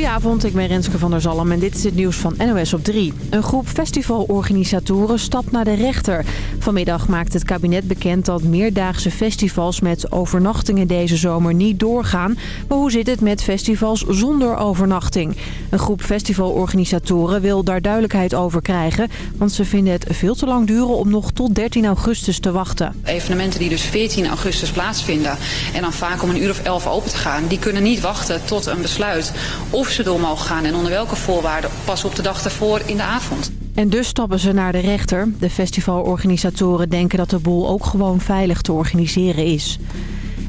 Goedenavond, ik ben Renske van der Zalm en dit is het nieuws van NOS op 3. Een groep festivalorganisatoren stapt naar de rechter. Vanmiddag maakt het kabinet bekend dat meerdaagse festivals met overnachtingen deze zomer niet doorgaan. Maar hoe zit het met festivals zonder overnachting? Een groep festivalorganisatoren wil daar duidelijkheid over krijgen, want ze vinden het veel te lang duren om nog tot 13 augustus te wachten. Evenementen die dus 14 augustus plaatsvinden en dan vaak om een uur of 11 open te gaan, die kunnen niet wachten tot een besluit of ze door mogen gaan en onder welke voorwaarden pas op de dag ervoor in de avond. En dus stappen ze naar de rechter. De festivalorganisatoren denken dat de boel ook gewoon veilig te organiseren is.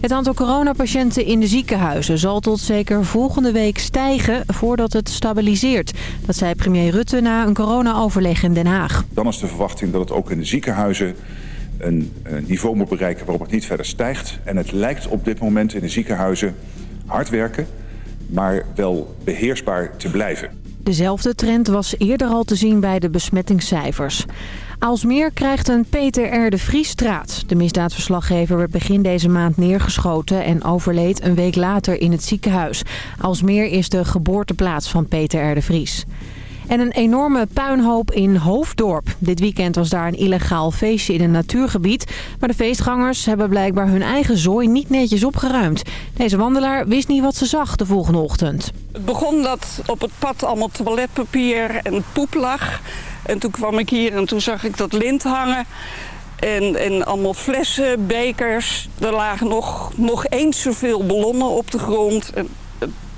Het aantal coronapatiënten in de ziekenhuizen zal tot zeker volgende week stijgen voordat het stabiliseert. Dat zei premier Rutte na een corona-overleg in Den Haag. Dan is de verwachting dat het ook in de ziekenhuizen een niveau moet bereiken waarop het niet verder stijgt. En het lijkt op dit moment in de ziekenhuizen hard werken maar wel beheersbaar te blijven. Dezelfde trend was eerder al te zien bij de besmettingscijfers. Alsmeer krijgt een Peter R. de Vriesstraat. De misdaadverslaggever werd begin deze maand neergeschoten en overleed een week later in het ziekenhuis. Alsmeer is de geboorteplaats van Peter R. de Vries. En een enorme puinhoop in Hoofddorp. Dit weekend was daar een illegaal feestje in een natuurgebied. Maar de feestgangers hebben blijkbaar hun eigen zooi niet netjes opgeruimd. Deze wandelaar wist niet wat ze zag de volgende ochtend. Het begon dat op het pad allemaal toiletpapier en poep lag. En toen kwam ik hier en toen zag ik dat lint hangen. En, en allemaal flessen, bekers. Er lagen nog, nog eens zoveel ballonnen op de grond. En,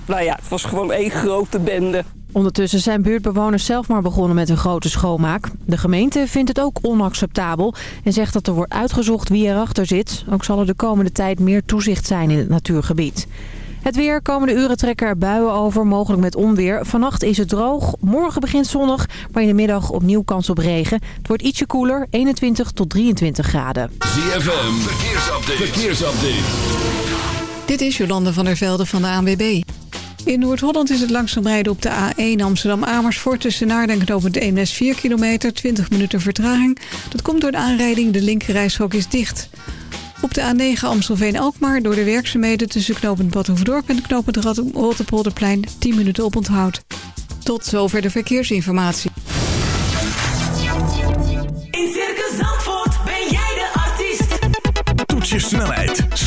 nou ja, het was gewoon één grote bende. Ondertussen zijn buurtbewoners zelf maar begonnen met een grote schoonmaak. De gemeente vindt het ook onacceptabel en zegt dat er wordt uitgezocht wie erachter zit. Ook zal er de komende tijd meer toezicht zijn in het natuurgebied. Het weer, komende uren trekken er buien over, mogelijk met onweer. Vannacht is het droog, morgen begint zonnig, maar in de middag opnieuw kans op regen. Het wordt ietsje koeler, 21 tot 23 graden. ZFM, verkeersupdate. verkeersupdate. Dit is Jolande van der Velde van de ANWB. In Noord-Holland is het langzaam rijden op de A1 Amsterdam-Amersfoort... tussen Naarden en knooppunt Eemnes 4 kilometer, 20 minuten vertraging. Dat komt door de aanrijding, de linkerrijstrook is dicht. Op de A9 Amstelveen-Alkmaar door de werkzaamheden... tussen knooppunt Badhoevedorp en knooppunt Rotterpolderplein 10 minuten op onthoud. Tot zover de verkeersinformatie. In Circus Zandvoort ben jij de artiest. Toets je snelheid,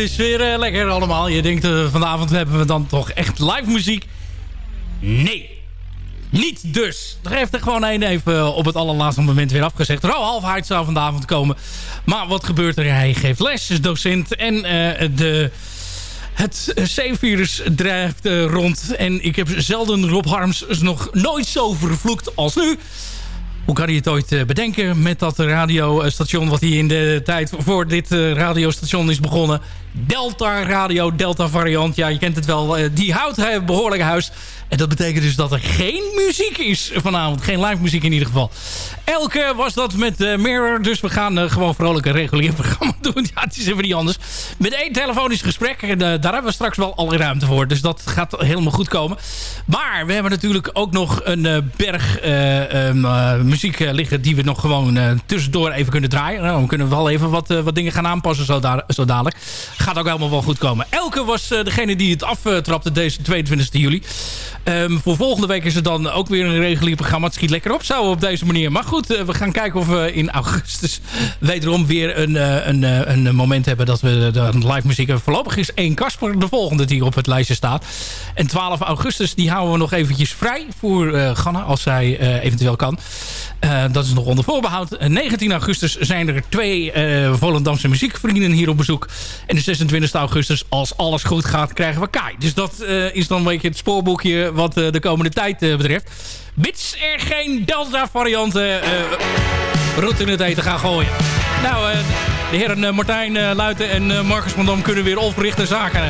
Is weer eh, lekker allemaal. Je denkt, eh, vanavond hebben we dan toch echt live muziek? Nee. Niet dus. Er heeft er gewoon één even eh, op het allerlaatste moment weer afgezegd. Ro Halfheid zou vanavond komen. Maar wat gebeurt er? Hij geeft les, is docent. En de, het C-virus drijft rond. En ik heb zelden Rob Harms nog nooit zo vervloekt als nu. Hoe kan hij het ooit bedenken met dat radiostation... wat hij in de tijd voor dit radiostation is begonnen. Delta Radio, Delta variant. Ja, je kent het wel. Eh, Die houdt hij behoorlijk huis. En dat betekent dus dat er geen muziek is vanavond. Geen live muziek in ieder geval. Elke was dat met eh, Mirror. Dus we gaan eh, gewoon vrolijk een regulier programma doen. Ja, het is even niet anders. Met één telefonisch gesprek. En, eh, daar hebben we straks wel alle ruimte voor. Dus dat gaat helemaal goed komen. Maar we hebben natuurlijk ook nog een eh, berg eh, ehm, eh, muziek eh, liggen... die we nog gewoon eh, tussendoor even kunnen draaien. Nou, we kunnen wel even wat, eh, wat dingen gaan aanpassen zo, zo dadelijk. Gaat ook helemaal wel goed komen. Elke was eh, degene die het aftrapte deze 22 juli. Ehm, voor volgende week is er dan ook weer een regulier programma. Het schiet lekker op zo op deze manier. Maar goed, eh, we gaan kijken of we in augustus wederom weer een, eh, een, een moment hebben dat we de live muziek hebben. Voorlopig is 1 Kasper de volgende die op het lijstje staat. En 12 augustus die houden we nog eventjes vrij voor Ganna als zij eventueel kan. Dat is nog onder voorbehoud. En 19 augustus zijn er twee Volendamse muziekvrienden hier op bezoek. En 26 augustus, als alles goed gaat, krijgen we Kai. Dus dat eh, is dan een beetje het spoorboekje wat eh, de komende tijd eh, betreft. Mits er geen Delta-varianten route in het eten gaan gooien. Nou, de heren Martijn Luiten en Marcus van Dam kunnen weer onverrichte zaken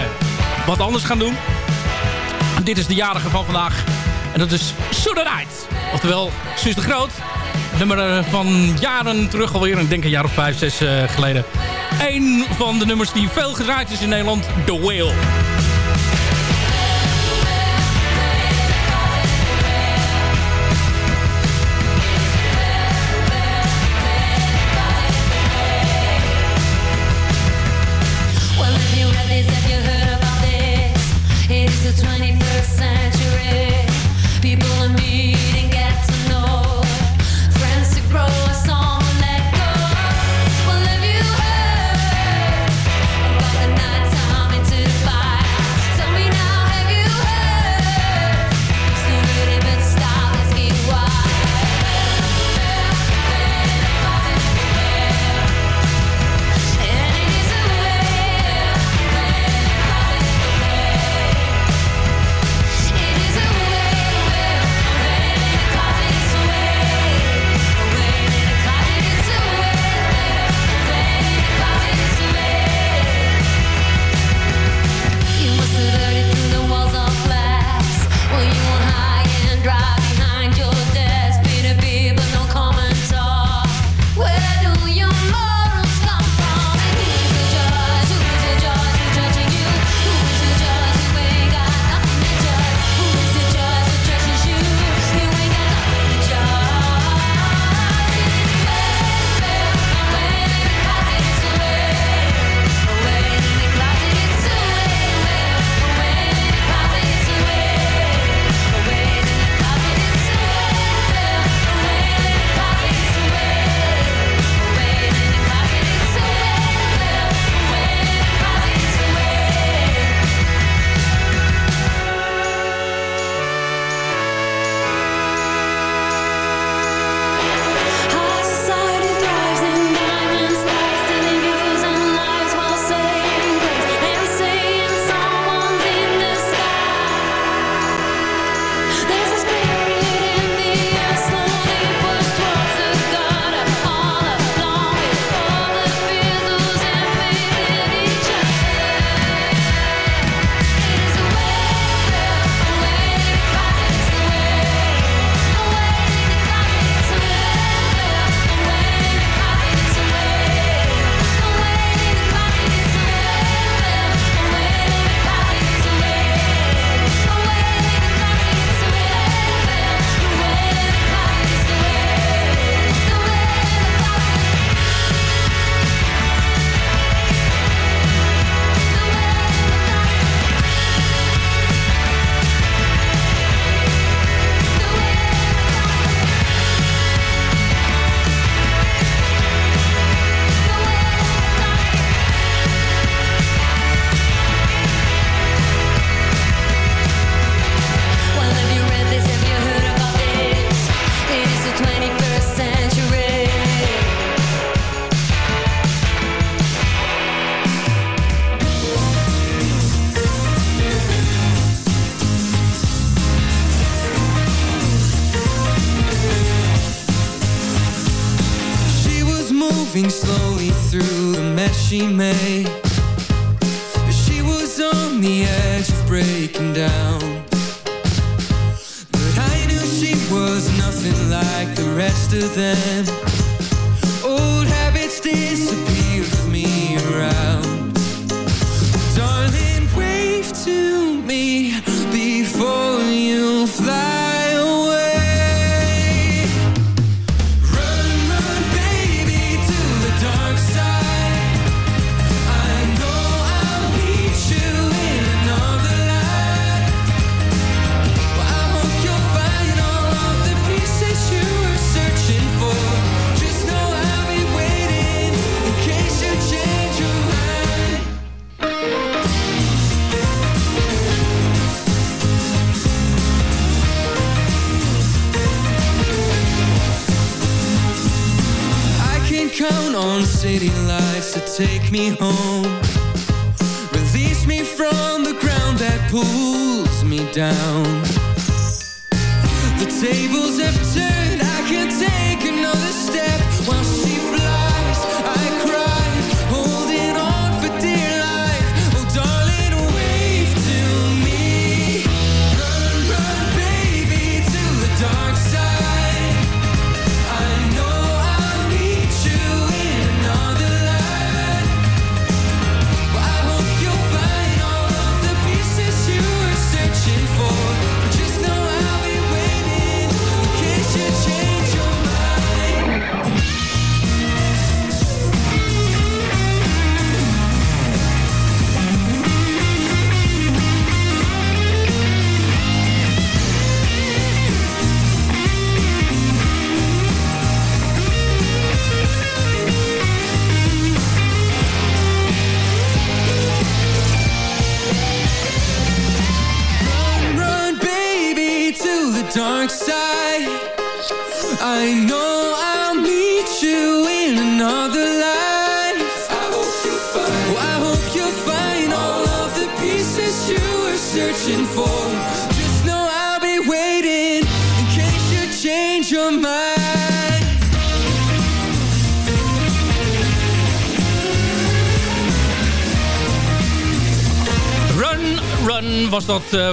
wat anders gaan doen. Dit is de jarige van vandaag. En dat is Soederheid. Oftewel, Suus de Groot. Nummer eh, van jaren terug alweer. Ik denk een jaar of vijf, zes eh, geleden. Eén van de nummers die veel gedraaid is in Nederland. The Whale. Well, if you read this, you heard about this? It's the 21st century. may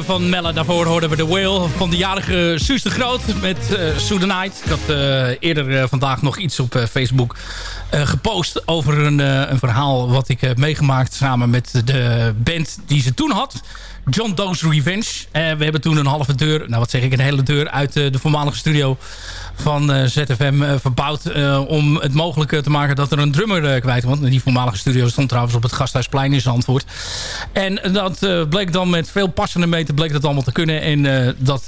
van Melle. Daarvoor hoorden we de Whale van de jarige Suus de Groot met uh, the Night. Ik had eh, eerder eh, vandaag nog iets op eh, Facebook eh, gepost over een, eh, een verhaal wat ik heb meegemaakt samen met de band die ze toen had. John Doe's Revenge. Eh, we hebben toen een halve deur, nou wat zeg ik, een hele deur uit eh, de voormalige studio van eh, ZFM verbouwd. om het mogelijk te maken dat er een drummer kwijt was. Die voormalige studio stond trouwens op het Gasthuisplein in Zandvoort. En dat bleek dan met veel passende meten bleek dat allemaal te kunnen. En dat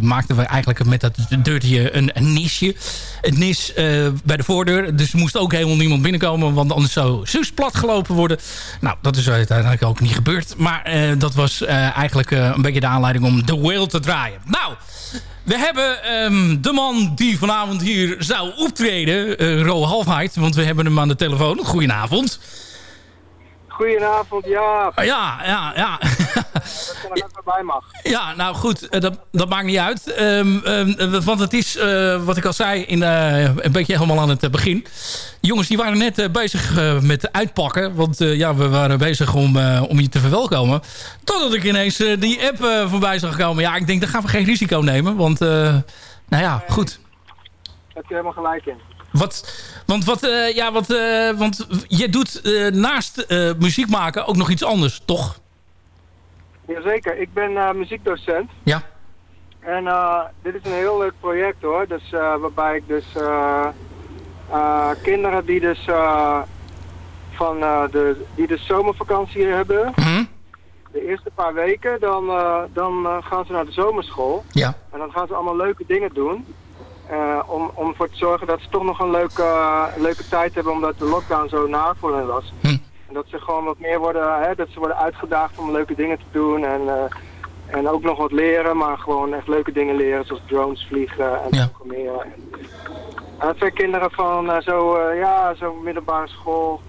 maakten we eigenlijk met dat deurtje een, een nisje. Het nis bij de voordeur. Dus er moest ook helemaal niemand binnenkomen. Want anders zou Suus plat gelopen worden. Nou, dat is uiteindelijk ook niet gebeurd. Maar dat was eh, eigenlijk eh, een beetje de aanleiding om The Whale te draaien. Nou, we hebben ehm, de man die vanavond hier zou optreden. eh Ro Halfheid. Want we hebben hem aan de telefoon. Goedenavond. Goedenavond, ja. Ja, ja, ja. Dat ik nog even bij mag. Ja, nou goed, eh, dat, dat maakt niet uit. Ehm, ehm, want het is, eh, wat ik al zei, in, eh, een beetje helemaal aan het eh, begin. Jongens, die waren net eh, bezig eh, met uitpakken. Want eh, ja, we waren bezig om, eh, om je te verwelkomen. Totdat ik ineens eh, die app eh, voorbij zag komen. Ja, ik denk, daar gaan we geen risico nemen. Want, eh, nou ja, goed. Daar heb je helemaal gelijk in. Wat, want, wat, eh, ja, wat, eh, want je doet eh, naast eh, muziek maken ook nog iets anders, toch? Jazeker, ik ben eh, muziekdocent. Ja. En eh, dit is een heel leuk project hoor. Dus, eh, waarbij ik dus kinderen die dus van de, die de zomervakantie hebben. Mhm. De eerste paar weken, dan, dan gaan ze naar de zomerschool. Ja. En dan gaan ze allemaal leuke dingen doen. om, om ervoor te zorgen dat ze toch nog een leuke, leuke tijd hebben omdat de lockdown zo naar voor hen was. Hm. Dat ze gewoon wat meer worden, hè, dat ze worden uitgedaagd om leuke dingen te doen en, eh, en ook nog wat leren, maar gewoon echt leuke dingen leren zoals drones vliegen en Ja. programmeren. En, en dat zijn kinderen van eh, zo, eh, ja, zo middelbare school,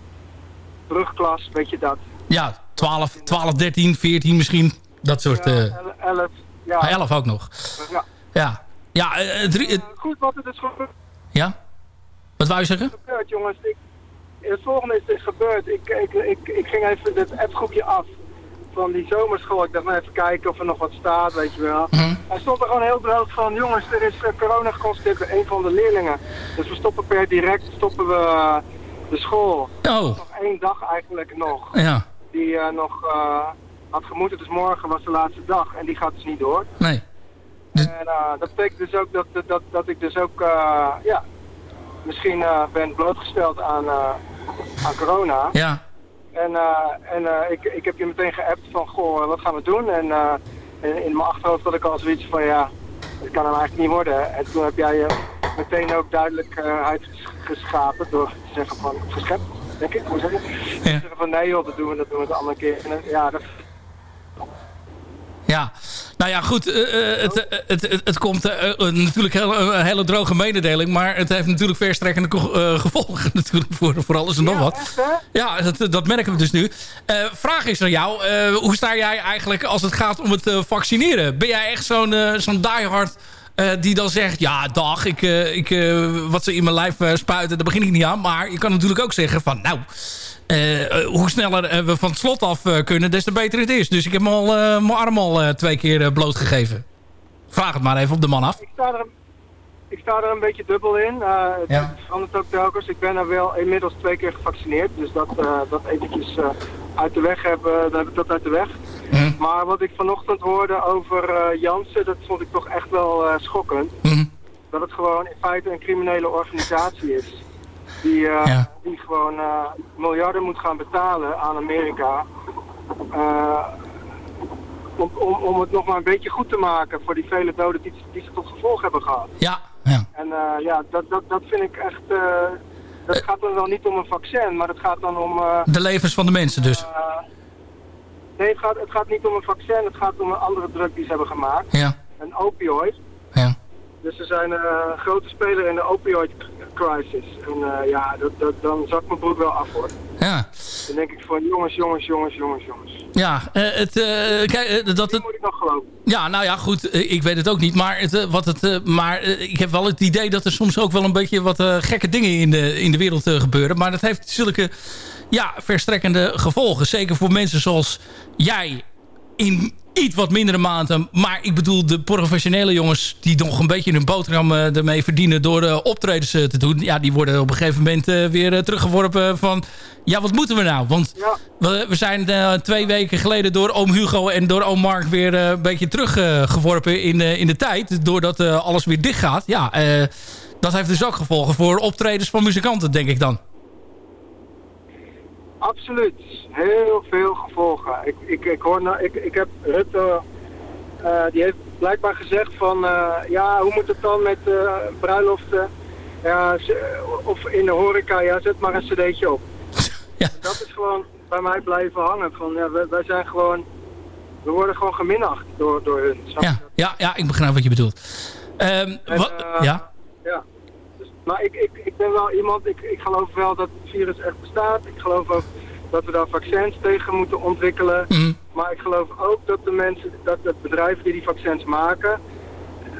brugklas, weet je dat. Ja, 12, 12, 13, 14 misschien. Dat soort... Ja, eh el- elf, ja. ah, 11 ook nog. Ja. Ja. Ja, eh, drie, eh, Goed, wat het is gewoon ja? Wat wou je zeggen? gebeurd, jongens. Ik, het volgende is, is gebeurd. Ik, ik, ik, ik ging even het appgroepje af van die zomerschool. Ik dacht, nou even kijken of er nog wat staat, weet je wel. Hij stond er gewoon heel droog van, jongens, er is eh, corona geconstateerd bij een van de leerlingen. Dus we stoppen per direct, stoppen we eh, de school. Oh, Nog één dag eigenlijk nog. ja. Die eh, nog had gemoeten, dus morgen was de laatste dag. En die gaat dus niet door. Nee. En dat betekent dus ook dat, dat, dat, dat ik dus ook, ja, misschien ben blootgesteld aan, aan corona. Ja. En, eh, en eh, ik, ik heb je meteen geappt van, goh, eh, wat gaan we doen? En in, in mijn achterhoofd had ik al zoiets van, ja, het kan hem eigenlijk niet worden. En toen heb jij je meteen ook duidelijk eh, uitgeschapen door te zeggen van, geschept, denk ik, hoe zeg je? Te zeggen van, nee joh, dat doen we, dat doen we de andere keer. En, ja, dat, Ja, nou ja, goed. eh, eh, het, eh, het, het, het komt natuurlijk heel, een hele droge mededeling. Maar het heeft natuurlijk verstrekkende gevolgen natuurlijk voor, voor alles en nog wat. echt? Ja, dat, dat merken we dus nu. Vraag is aan jou. hoe sta jij eigenlijk als het gaat om het vaccineren? Ben jij echt zo'n zo'n diehard eh, die dan zegt... Ja, dag, ik, ik, wat ze in mijn lijf spuiten, daar begin ik niet aan. Maar je kan natuurlijk ook zeggen van... Nou, eh, eh, hoe sneller eh, we van het slot af kunnen, des te beter het is. Dus ik heb hem al, mijn arm al twee keer blootgegeven. Vraag het maar even op de man af. ik sta er, ik sta er een beetje dubbel in. Eh, het Ja. verandert ook telkens. Ik ben er wel inmiddels twee keer gevaccineerd. Dus dat, eh, dat eventjes uit de weg hebben, dan heb ik dat uit de weg. Mhm. Maar wat ik vanochtend hoorde over Jansen, dat vond ik toch echt wel schokkend. Mhm. Dat het gewoon in feite een criminele organisatie is. Die, eh, Ja. die gewoon eh, miljarden moet gaan betalen aan Amerika. eh, om, om, om het nog maar een beetje goed te maken voor die vele doden die, die ze tot gevolg hebben gehad. Ja, ja. En ja, dat, dat, dat vind ik echt... dat gaat dan wel niet om een vaccin, maar het gaat dan om... De levens van de mensen dus. nee, het gaat, het gaat niet om een vaccin, het gaat om een andere drug die ze hebben gemaakt. Ja, Een opioid. Dus ze zijn eh, een grote speler in de opioid crisis. En eh, ja, dat, dat, dan zakt mijn broek wel af hoor. Ja, Dan denk ik van jongens, jongens, jongens, jongens, jongens. ja eh, het, kijk, dat het, moet ik nog geloven. Ja, nou ja, goed. Ik weet het ook niet. Maar, het, wat het, maar ik heb wel het idee dat er soms ook wel een beetje wat gekke dingen in de, in de wereld gebeuren. Maar dat heeft zulke ja, verstrekkende gevolgen. Zeker voor mensen zoals jij in iets wat mindere maanden. Maar ik bedoel de professionele jongens die nog een beetje hun boterham eh, ermee verdienen door eh, optredens eh, te doen. Ja, die worden op een gegeven moment weer teruggeworpen van... Ja, wat moeten we nou? Want Ja. we, we zijn twee weken geleden door oom Hugo en door oom Mark weer een beetje teruggeworpen in, in de tijd. Doordat alles weer dicht gaat. Ja, dat heeft dus ook gevolgen voor optredens van muzikanten, denk ik dan. Absoluut. Heel veel gevolgen. Ik, ik, ik, hoor nou, ik, ik heb Rutte, eh, die heeft blijkbaar gezegd van, eh, ja, hoe moet het dan met eh, bruiloften? Ja, of in de horeca, ja, zet maar een cd'tje op. Ja. Dat is gewoon bij mij blijven hangen. Van, ja, wij, wij zijn gewoon, we worden gewoon geminacht door, door hun. Ja, ja, ja ik begrijp wat je bedoelt. Ehm, En, wat, ja, maar ik, ik, ik ben wel iemand, ik, ik geloof wel dat het virus echt bestaat. Ik geloof ook dat we daar vaccins tegen moeten ontwikkelen. Mhm. Maar ik geloof ook dat de mensen, dat de bedrijven die die vaccins maken,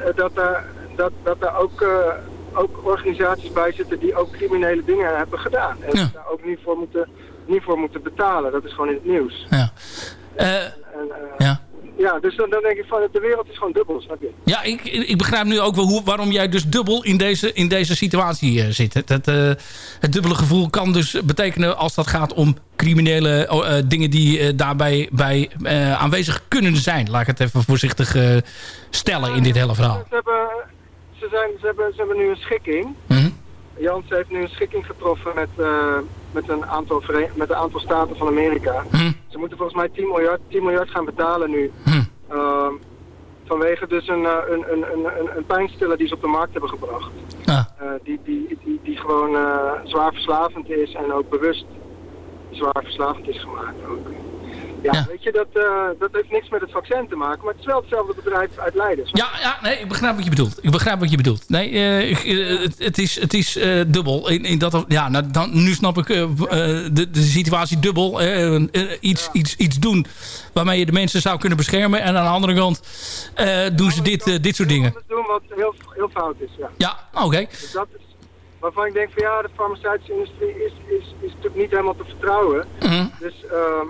eh, dat daar, dat, dat daar ook, eh, ook organisaties bij zitten die ook criminele dingen hebben gedaan. En Ja. daar ook niet voor, moeten, niet voor moeten betalen. Dat is gewoon in het nieuws. ja. Eh, ja. dus dan, dan denk ik van, de wereld is gewoon dubbel, snap je? Ja, ik, ik begrijp nu ook wel hoe, waarom jij dus dubbel in deze, in deze situatie eh, zit. Het, het, eh, het dubbele gevoel kan dus betekenen als dat gaat om criminele eh, dingen die daarbij bij, aanwezig kunnen zijn. Laat ik het even voorzichtig stellen in dit hele verhaal. Ze hebben, ze, zijn, ze, hebben, ze hebben nu een schikking. Mhm. Jans heeft nu een schikking getroffen met, met, een aantal met een aantal staten van Amerika. Mhm. Ze moeten volgens mij 10 miljard, 10 miljard gaan betalen nu. Mhm. Ehm, vanwege dus een, eh, een, een, een, een, pijnstiller die ze op de markt hebben gebracht. Ah. Eh, die, die, die, die gewoon eh, zwaar verslavend is en ook bewust zwaar verslavend is gemaakt. Ook. Ja, Ja. weet je, dat, eh, dat heeft niks met het vaccin te maken, maar het is wel hetzelfde bedrijf uit Leiden. Ja, ja, nee, ik begrijp wat je bedoelt. Ik begrijp wat je bedoelt. Nee, eh, ik, eh, het, het is, het is dubbel. In, in dat, ja, nou, dan, nu snap ik de, de situatie dubbel. iets, iets, iets doen waarmee je de mensen zou kunnen beschermen. En aan de andere kant doen ze dit, dit soort dingen. Doen wat heel, heel fout is, ja. Ja, oké. Dus dat is, waarvan ik denk van ja, de farmaceutische industrie is, is, is natuurlijk niet helemaal te vertrouwen. Mhm. Dus, ehm,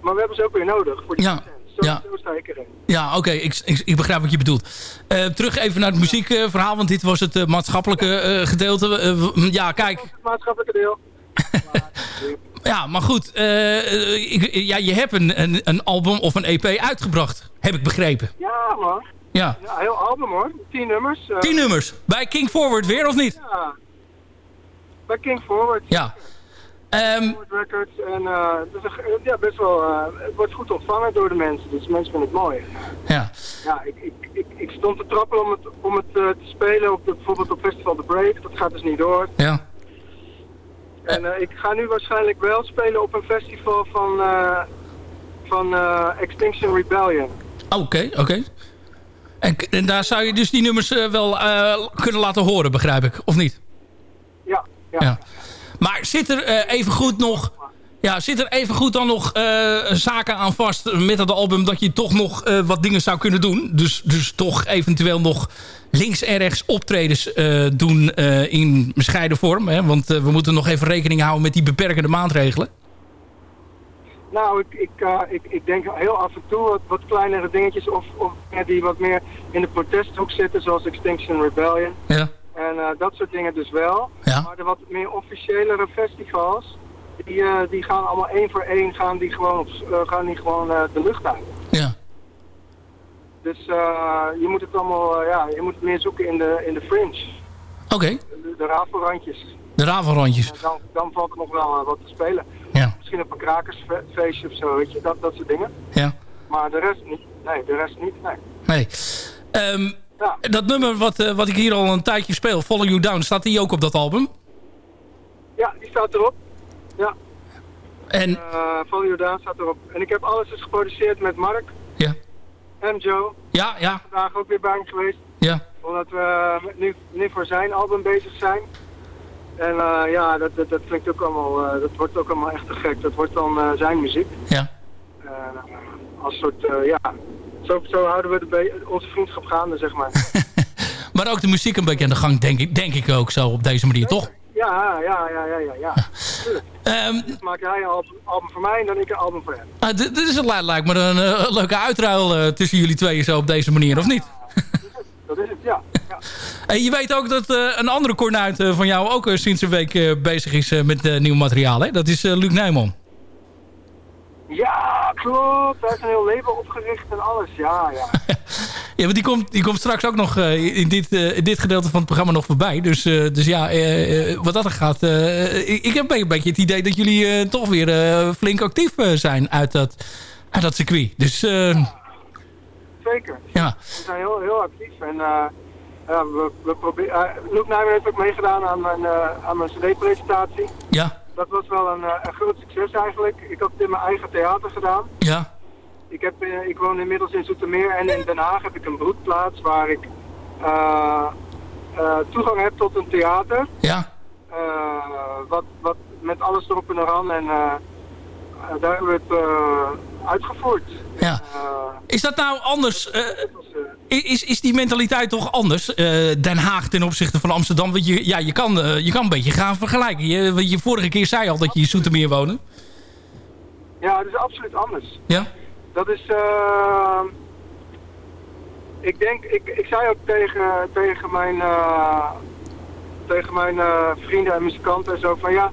maar we hebben ze ook weer nodig voor die Ja. Zo, Ja. zo sta ik erin. Ja, oké, ik, ik, ik begrijp wat je bedoelt. Eh, terug even naar het muziekverhaal, want dit was het eh, maatschappelijke eh, gedeelte. Ja, kijk, Het maatschappelijke deel. ja, maar goed. ik, ja, je hebt een, een, een album of een EP uitgebracht, heb ik begrepen. Ja man, Ja, ja, heel album hoor. Tien nummers. eh, tien nummers. Bij King Forward weer, of niet? Ja. Bij King Forward. Ja. Forward Records. En eh, ge- ja, best wel, eh, het wordt goed ontvangen door de mensen. Dus mensen vinden het mooi. ja. Ja, ik, ik, ik, ik stond te trappelen om het, om het eh, te spelen op de, bijvoorbeeld op Festival The Break. Dat gaat dus niet door. Ja. En ik ga nu waarschijnlijk wel spelen op een festival van, van Extinction Rebellion. Oké, oké. En, en daar zou je dus die nummers wel kunnen laten horen, begrijp ik, of niet? Ja, ja. Ja. Maar zit er eh, even goed nog... Ja, zit er even goed dan nog eh, zaken aan vast met dat album... dat je toch nog eh, wat dingen zou kunnen doen? Dus, dus toch eventueel nog links en rechts optredens doen in bescheiden vorm. Hè? Want we moeten nog even rekening houden met die beperkende maatregelen. Nou, ik, ik, ik, ik denk heel af en toe wat, wat kleinere dingetjes of, of die wat meer in de protesthoek zitten, zoals Extinction Rebellion. Ja. En eh, dat soort dingen dus wel. Ja. Maar de wat meer officiëlere festivals, die, eh, die gaan allemaal één voor één gaan die gewoon, op, eh, gaan die gewoon de lucht uit. Ja. Dus je moet het allemaal, ja, je moet het meer zoeken in de, in de fringe. Oké, De, de rafelrandjes. de ravelrandjes. En dan, dan valt er nog wel wat te spelen. Ja. Misschien op een krakersfeestje of zo, weet je, dat, dat soort dingen. Ja. Maar de rest niet. Nee, de rest niet. Nee. Nee. Ehm, Ja. Dat nummer wat, eh, wat ik hier al een tijdje speel, Follow You Down, staat die ook op dat album? Ja, die staat erop. Ja, En eh Follow You Down staat erop. En ik heb alles dus geproduceerd met Mark ja, en Joe. ja, ja, Vandaag ook weer bij hem geweest. ja. Omdat we met- nu, nu voor zijn album bezig zijn. En eh, ja, dat, dat, dat klinkt ook allemaal, eh, dat wordt ook allemaal echt te gek. Dat wordt dan eh, zijn muziek. ja. Eh, als soort, eh, ja, zo, zo houden we de onze vriendschap gaande, zeg maar. Maar ook de muziek een beetje aan de gang, denk ik, denk ik ook zo op deze manier, toch? ja, ja, ja, ja, ja, ja. Tuurlijk. Ehm, Dus maak hij een album, album voor mij en dan ik een album voor hem. ah, dit, is li- lijkt me een eh, leuke uitruil eh, tussen jullie tweeën zo op deze manier, of niet? Dat is het, ja. ja. En je weet ook dat eh, een andere kornuit van jou ook sinds een week bezig is met nieuw materiaal. Hè? Dat is Luc Nijman. Ja, klopt. Hij heeft een heel label opgericht en alles. Ja, ja. Ja, want die komt, die komt straks ook nog eh, in, dit, eh, in dit gedeelte van het programma nog voorbij. Dus, eh, dus ja, wat dat er gaat... ik, ik heb een beetje het idee dat jullie toch weer flink actief zijn uit dat, uit dat circuit. Dus Zeker. ja, We zijn heel, heel actief. En we, we proberen... Uh, Luke Nijman heeft ook meegedaan aan mijn, eh, aan mijn cd-presentatie. ja, Dat was wel een, eh, een groot succes eigenlijk. Ik had het in mijn eigen theater gedaan. ja, Ik, heb, eh, ik woon inmiddels in Zoetermeer en in Den Haag heb ik een broedplaats waar ik eh, toegang heb tot een theater. ja. Wat, wat met alles erop en eraan. En daar hebben we het eh, uitgevoerd. ja. Eh, Is dat nou anders... eh, eh, is, is die mentaliteit toch anders? eh, Den Haag ten opzichte van Amsterdam? Want je, ja, je, kan, eh, je kan een beetje gaan vergelijken. Je, je vorige keer zei al dat je in Zoetermeer woonde. ja, het is absoluut anders. Ja? Dat is... eh, ik denk, ik, ik zei ook tegen, tegen mijn, eh, tegen mijn eh, vrienden en muzikanten en zo van ja,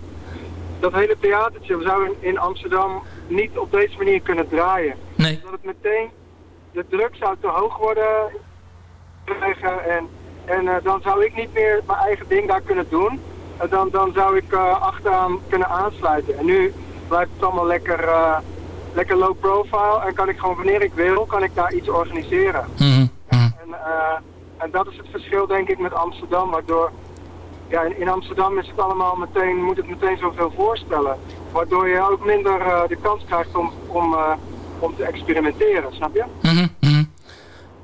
dat hele theatertje, we zouden in, Amsterdam niet op deze manier kunnen draaien. Nee. Dat het meteen, de druk zou te hoog worden krijgen en, en eh, dan zou ik niet meer mijn eigen ding daar kunnen doen. En dan, dan zou ik eh, achteraan kunnen aansluiten. En nu blijft het allemaal lekker, eh, lekker low profile en kan ik gewoon wanneer ik wil, kan ik daar iets organiseren. Mhm, mhm. En, en dat is het verschil denk ik met Amsterdam, waardoor ja, in, Amsterdam is het allemaal meteen, moet het meteen zoveel voorstellen. Waardoor je ook minder eh, de kans krijgt om, om, eh, om te experimenteren, snap je? Mhm.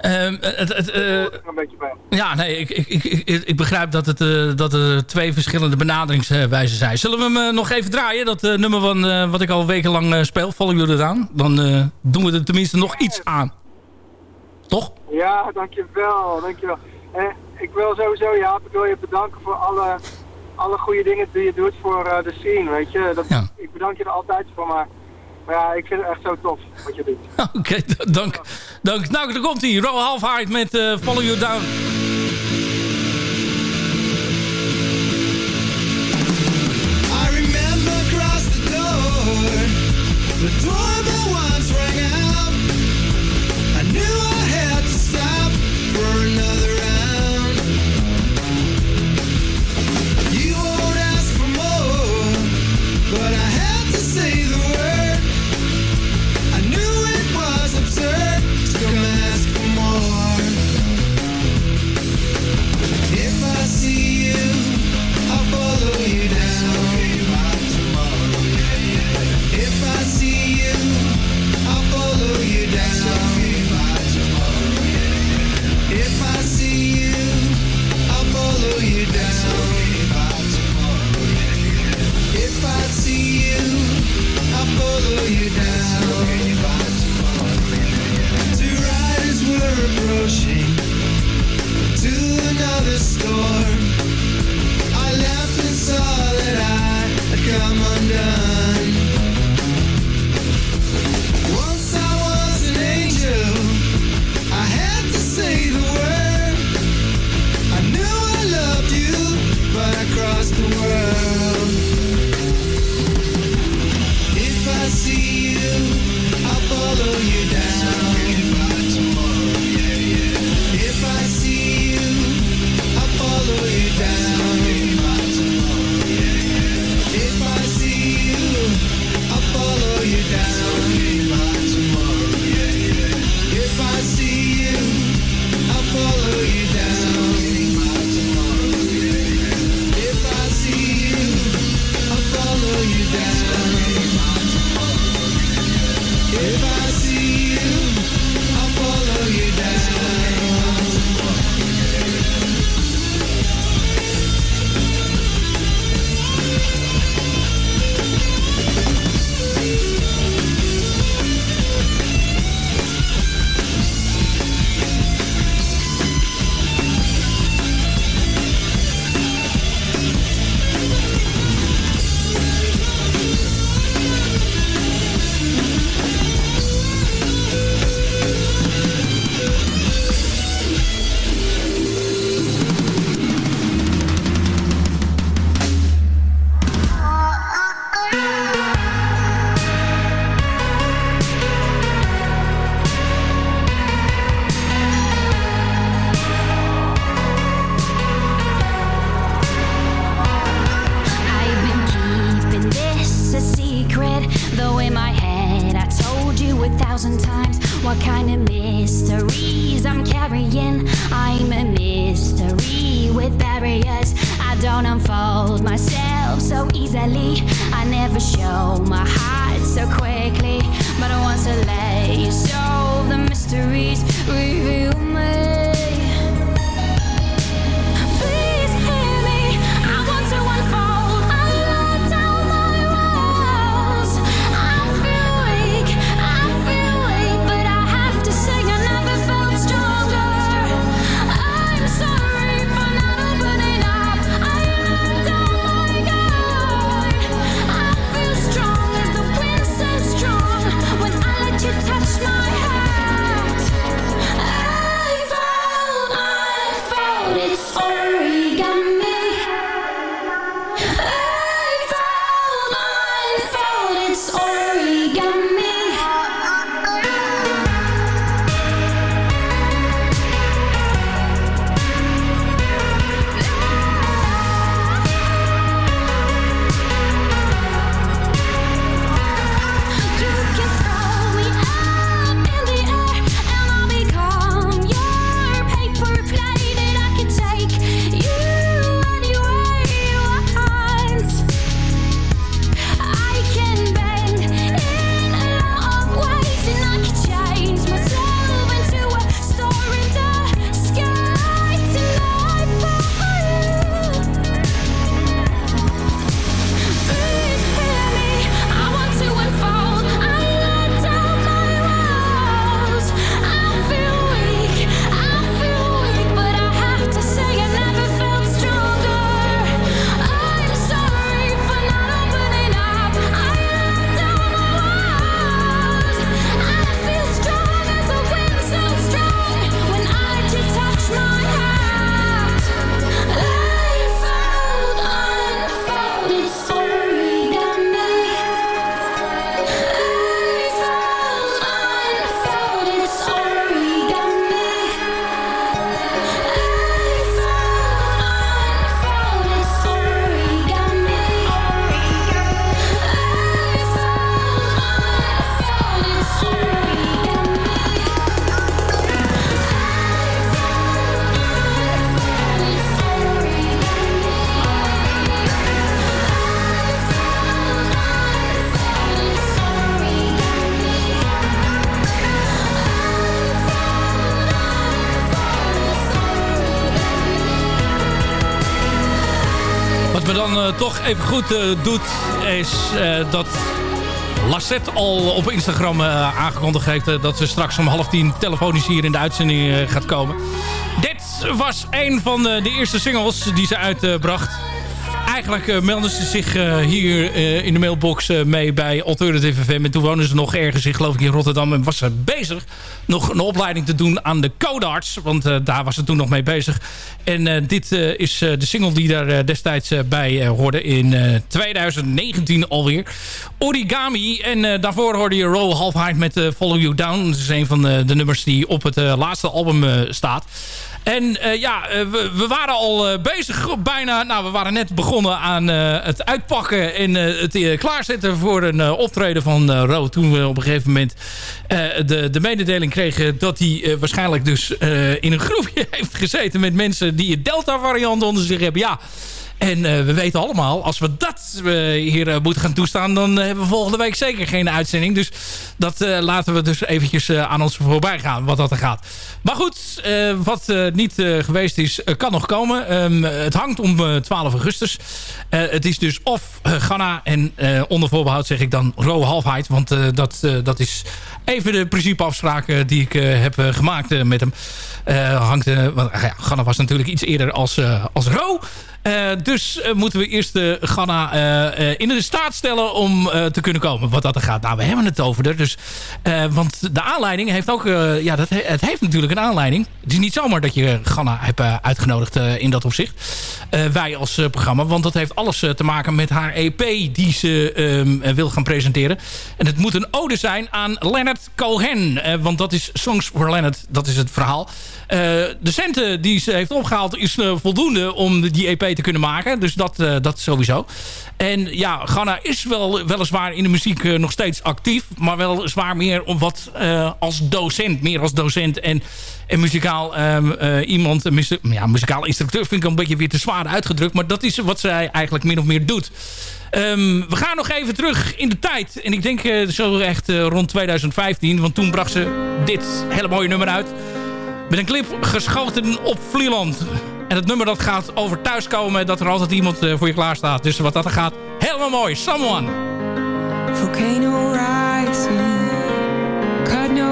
Ehm, het, het, eh, Dat ja, nee, ik, ik, ik, ik, begrijp dat, het, eh, dat er twee verschillende benaderingswijzen zijn. Zullen we hem eh, nog even draaien? Dat eh, nummer van, eh, wat ik al wekenlang eh, speel, vallen jullie het aan? Dan eh, doen we er tenminste nog iets aan. Toch? Ja, dankjewel, dankjewel. En ik wil sowieso, ja ik wil je bedanken voor alle, alle goede dingen die je doet voor eh, de scene, weet je. Dat. Ik bedank je er altijd voor, maar, maar ja, ik vind het echt zo tof wat je doet. Oké, dank, dank. Nou, daar komt hij. Row Half met eh, Follow You Down. The door door. unfold myself so easily. I never show my heart so quickly, but I want to let you solve the mysteries. Reveal me. Toch even goed eh, doet... is eh, dat Lassette al op Instagram eh, aangekondigd heeft... eh, dat ze straks om half tien telefonisch hier in de uitzending eh, gaat komen. Dit was een van de eerste singles die ze uitbracht. Eigenlijk eh, melden ze zich eh, hier eh, in de mailbox mee bij Alternative FM. En toen wonen ze nog ergens in, geloof ik, in Rotterdam. En was ze bezig nog een opleiding te doen aan de codarts. Want daar was ze toen nog mee bezig. En dit is de single die daar destijds bij hoorde in eh, 2019 alweer. Origami. En daarvoor hoorde je Row Halfheid met Follow You Down. Dat is een van de, nummers die op het laatste album staat. En eh, ja, eh, we, we waren al eh, bezig bijna... Nou, we waren net begonnen aan het uitpakken en het klaarzetten voor een optreden van Ro. Toen we op een gegeven moment de, de mededeling kregen dat hij waarschijnlijk dus in een groepje heeft gezeten met mensen die een Delta-variant onder zich hebben. Ja, en eh, we weten allemaal, als we dat eh, hier eh, moeten gaan toestaan... dan hebben we volgende week zeker geen uitzending. Dus dat laten we dus eventjes aan ons voorbij gaan, wat dat er gaat. Maar goed, wat niet geweest is, kan nog komen. Ehm, het hangt om eh, 12 augustus. Het is dus of Ghana en onder voorbehoud zeg ik dan Ro Halfheid. Want dat, dat is even de principeafspraak eh, die ik heb gemaakt met hem. Hangt, want, Ghana was natuurlijk iets eerder als, als Ro. Eh, dus eh, moeten we eerst Ghana eh, in de staat stellen om te kunnen komen. Wat dat er gaat. Nou, we hebben het over er. Dus, want de aanleiding heeft ook... ja, dat he- het heeft natuurlijk een aanleiding. Het is niet zomaar dat je Ghana hebt uitgenodigd in dat opzicht. Wij als programma. Want dat heeft alles te maken met haar EP die ze ehm, eh, wil gaan presenteren. En het moet een ode zijn aan Leonard Cohen. Want dat is Songs for Leonard. Dat is het verhaal. Eh, de centen die ze heeft opgehaald is eh, voldoende om die EP te kunnen maken. Dus dat, eh, dat sowieso. En ja, Ghana is wel, weliswaar in de muziek nog steeds actief. Maar weliswaar meer om wat als docent. Meer als docent en, en muzikaal ehm, eh, iemand. ja, muzikaal instructeur vind ik een beetje weer te zwaar uitgedrukt. Maar dat is wat zij eigenlijk min of meer doet. Ehm, we gaan nog even terug in de tijd. En ik denk zo echt rond 2015. Want toen bracht ze dit hele mooie nummer uit. Met een clip geschoten op Vlieland. En het nummer dat gaat over thuiskomen. Dat er altijd iemand eh, voor je klaar staat. Dus wat dat er gaat, helemaal mooi. Someone. Volcano rising, no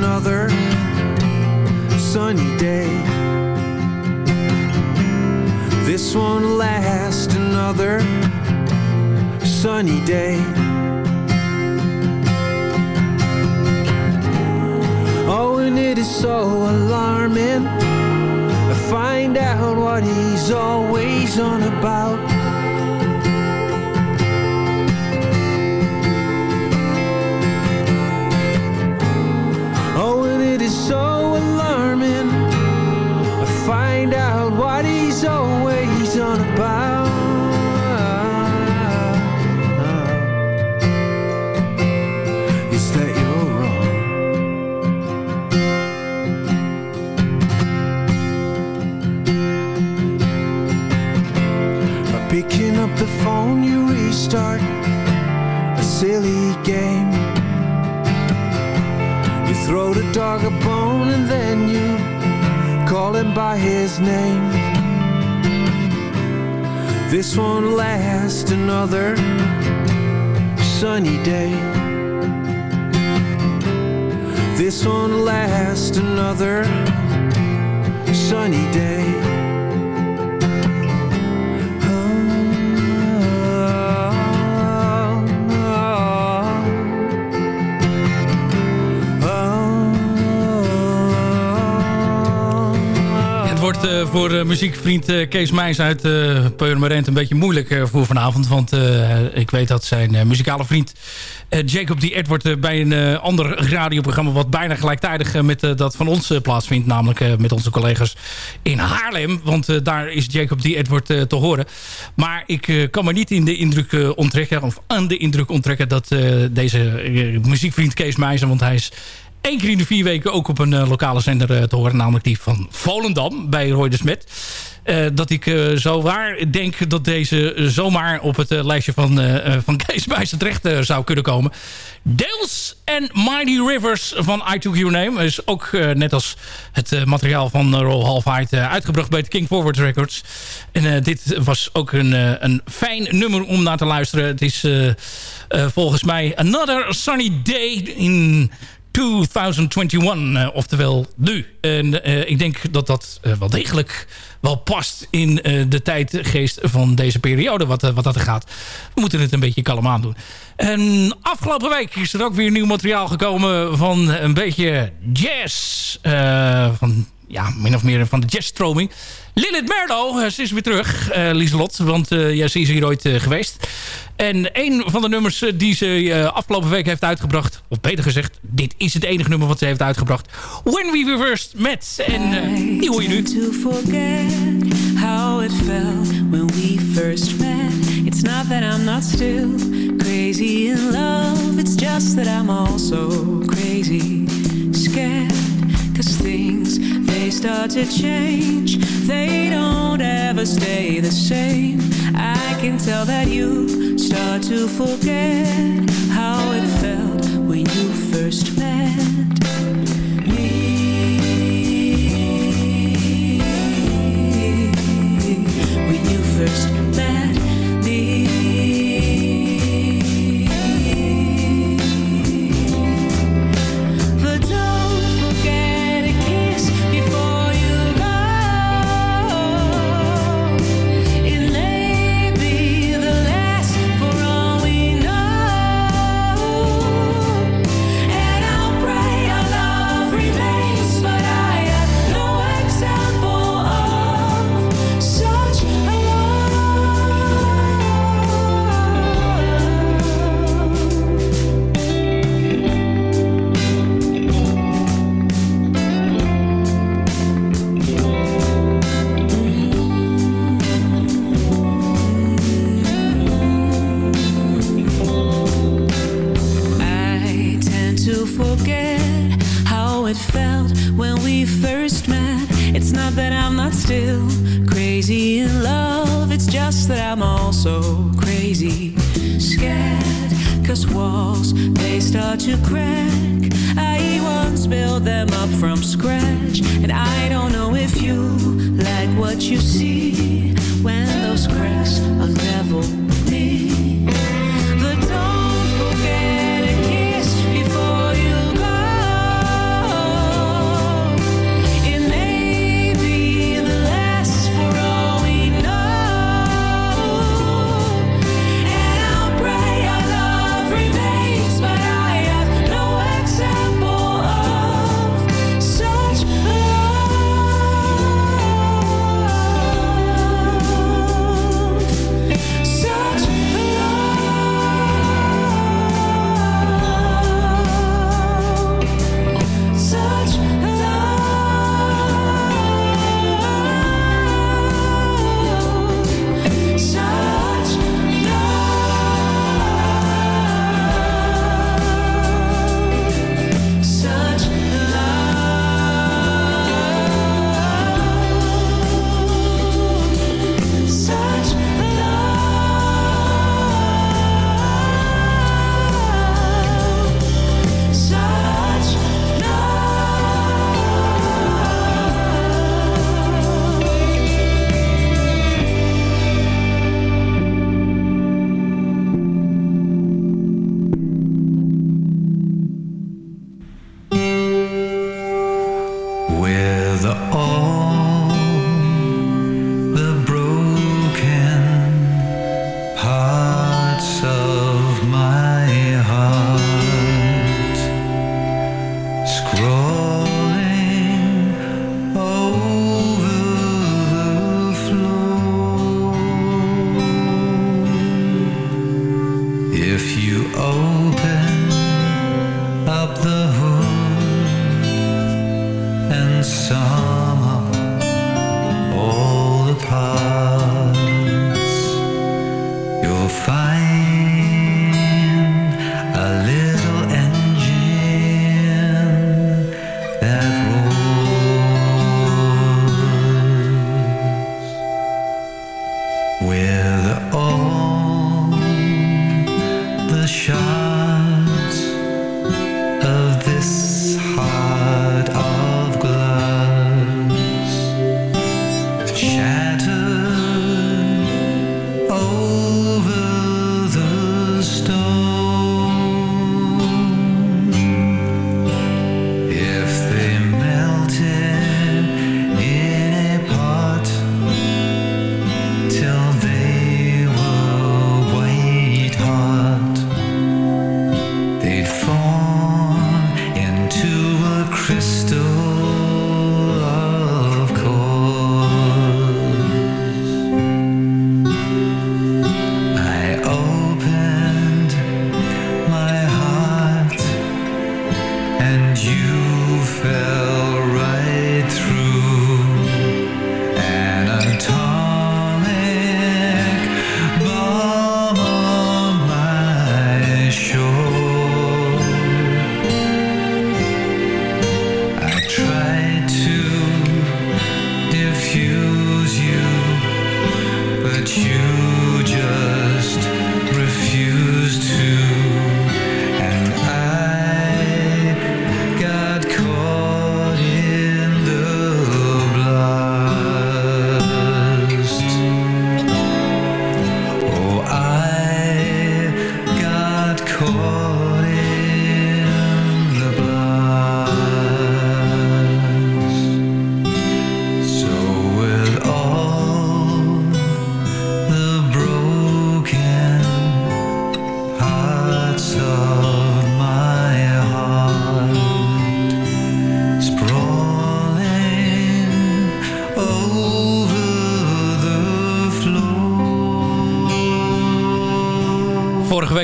another sunny day. This won't last another sunny day. Oh, and it is so alarming. I find out what he's always on about. And then you call him by his name. This won't last another sunny day. This won't last another sunny day. Het eh, voor eh, muziekvriend eh, Kees Meijs uit uh, een beetje moeilijk voor vanavond. Want ik weet dat zijn muzikale vriend Jacob D. Edward bij een ander radioprogramma... wat bijna gelijktijdig met dat van ons plaatsvindt. Namelijk met onze collega's in Haarlem. Want daar is Jacob D. Edward te horen. Maar ik kan me niet in de indruk onttrekken... of aan de indruk onttrekken dat deze muziekvriend Kees Meijs... want hij is één keer in de vier weken ook op een eh, lokale zender eh, te horen. Namelijk die van Volendam bij Roy de Smet. Eh, dat ik eh, zo waar denk dat deze zomaar op het lijstje van, van Kees Meijs terecht zou kunnen komen. Dales en Mighty Rivers van I Took Your Name. Is ook net als het materiaal van uh, Roll Half Height uitgebracht bij King Forward Records. En dit was ook een, een fijn nummer om naar te luisteren. Het is volgens mij Another Sunny Day in 2021, eh, oftewel nu. En eh, ik denk dat dat eh, wel degelijk wel past in de tijdgeest van deze periode, wat, wat dat er gaat. We moeten het een beetje kalm aan doen. En afgelopen week is er ook weer nieuw materiaal gekomen van een beetje jazz. van, ja, min of meer van de jazzstroming. Lilith Merlo, eh, ze is weer terug, eh Lieselot. Want eh, ja, ze is hier ooit geweest. En een van de nummers die ze afgelopen week heeft uitgebracht... of beter gezegd, dit is het enige nummer wat ze heeft uitgebracht... When We Reversed Met. En die hoor je nu. forget how it felt when we first met. It's not that I'm not crazy in love, it's just that I'm also crazy scared. They start to change, they don't ever stay the same. I can tell that you start to forget how it felt when you first met. Me When you first met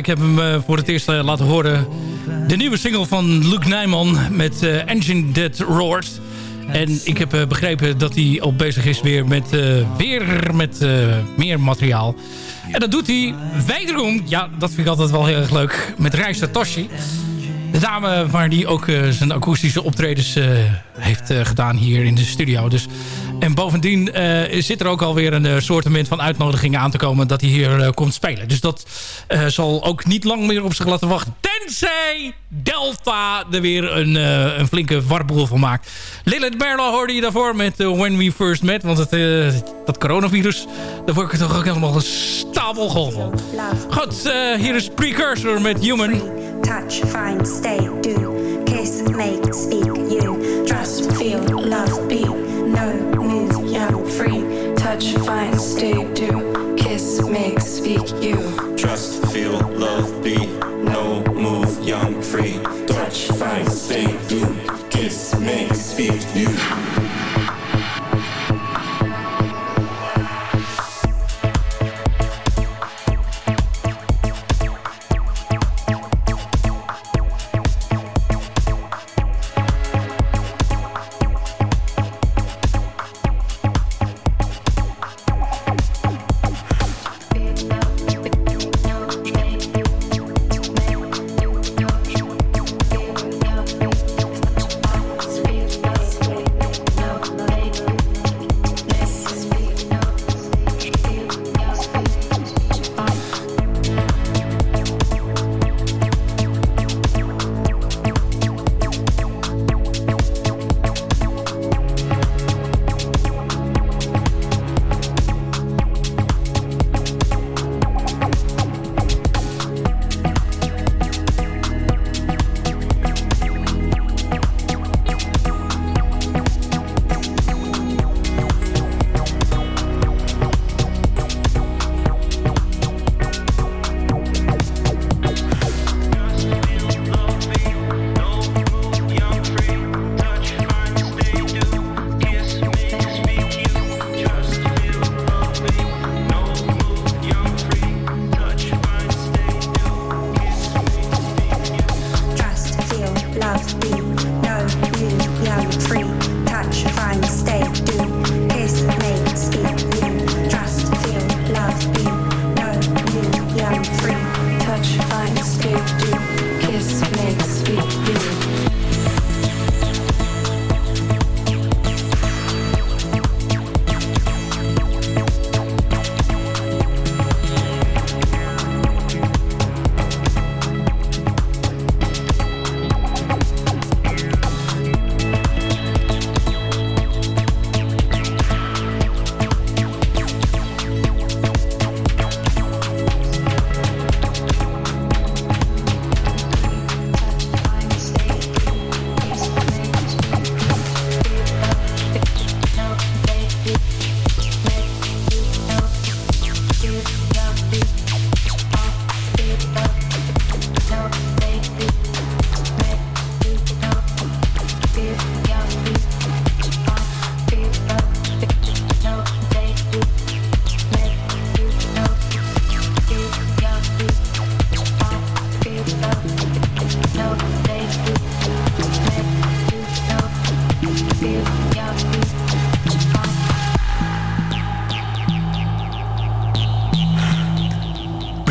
ik heb hem eh, voor het eerst eh, laten horen. De nieuwe single van Luke Nijman met eh, Engine Dead Roars. En ik heb begrepen dat hij al bezig is weer met, weer met meer materiaal. En dat doet hij wederom, ja, dat vind ik altijd wel heel erg leuk, met Reis Satoshi. De dame waar die ook zijn akoestische optredens heeft gedaan hier in de studio. Dus. En bovendien zit er ook alweer een soort van uitnodigingen aan te komen dat hij hier komt spelen. Dus dat uh, zal ook niet lang meer op zich laten wachten. Tenzij Delta er weer een, een flinke warboel van maakt. Lilith Merlo hoorde je daarvoor met When We First Met. Want het, dat coronavirus, daar word ik toch ook helemaal een stapelgolf van. Goed, hier is Precursor met Human. Touch, find, stay, do. Kiss, make, speak, you. Trust, feel, love, be. No, move, young, free. Touch, find, stay, do. Kiss, make, speak, you. Trust, feel, love, be. No, move, young, free. Touch, find, stay, do. Kiss, make, speak, you.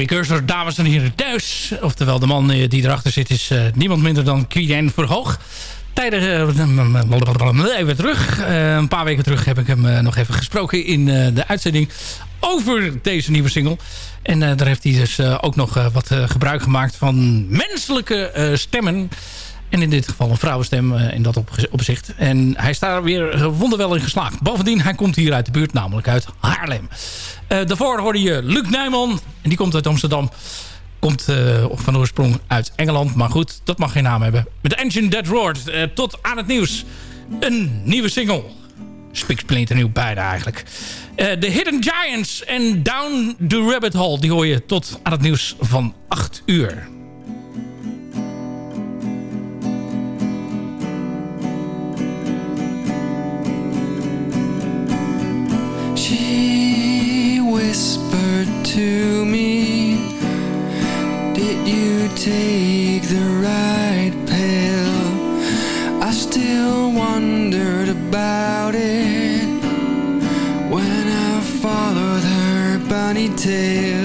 Precursor, dames en heren thuis. Oftewel, de man die erachter zit is uh, niemand minder dan Quirijn Verhoog. Tijden, uh, even terug. Een paar weken terug heb ik hem nog even gesproken in de uitzending over deze nieuwe single. En daar heeft hij dus ook nog wat gebruik gemaakt van menselijke stemmen. En in dit geval een vrouwenstem in dat opzicht. En hij is daar weer wonderwel in geslaagd. Bovendien, hij komt hier uit de buurt, namelijk uit Haarlem. Uh, daarvoor hoorde je Luc Nijman. En die komt uit Amsterdam. Komt van oorsprong uit Engeland. Maar goed, dat mag geen naam hebben. Met Engine Dead Roared. Tot aan het nieuws. Een nieuwe single. Spiksplinternieuw beide eigenlijk. The Hidden Giants en Down the Rabbit Hole. Die hoor je tot aan het nieuws van 8 uur. To me Did you take the right pill? I still wondered about it When I followed her bunny tail